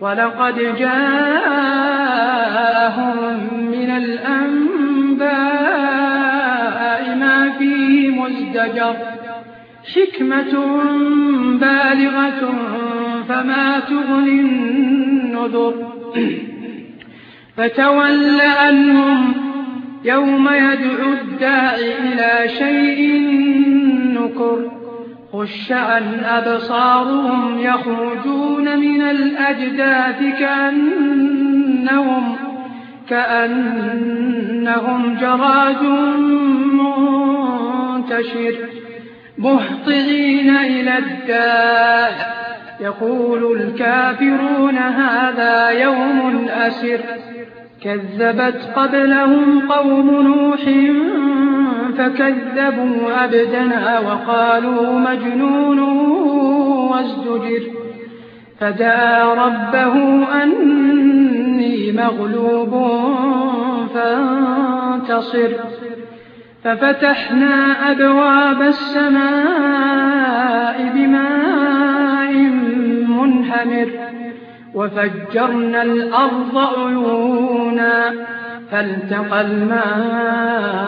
ولقد جاءهم من الأنباء ما فيه مزدجر. حكمة بالغة فما تغني النذر. فتول عنهم يوم يدعو الداعي إلى شيء نكر. خش عن أبصارهم يخرجون من الأجداث كأنهم, كأنهم جراد منتشر. مهطعين إلى الداع يقول الكافرون هذا يوم أسر. كذبت قبلهم قوم نوح فكذبوا عبدنا وقالوا مجنون وازدجر فدعا ربه أني مغلوب فانتصر ففتحنا أبواب السماء بماء منهمر وفجرنا الأرض عيونا فالتقى الماء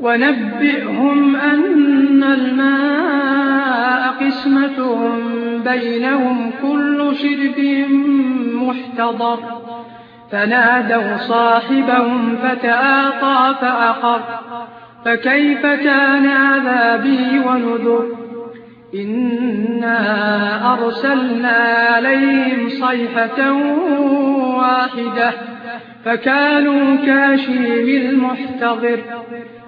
ونبئهم أن الماء قسمتهم بينهم كل شرب محتضر. فنادوا صاحبهم فتآطى فأخر فكيف كان عذابي ونذر؟ إنا أرسلنا عليهم صيحة واحدة. فكانوا كاشيم المحتضر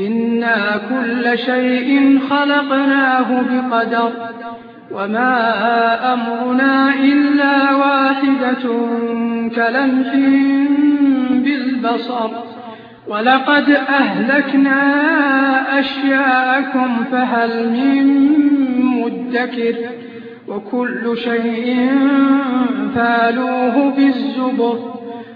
إنا كل شيء خلقناه بقدر وما أمرنا إلا واحدة كلمح بالبصر ولقد أهلكنا أشياءكم فهل من مدكر وكل شيء فالوه في الزبر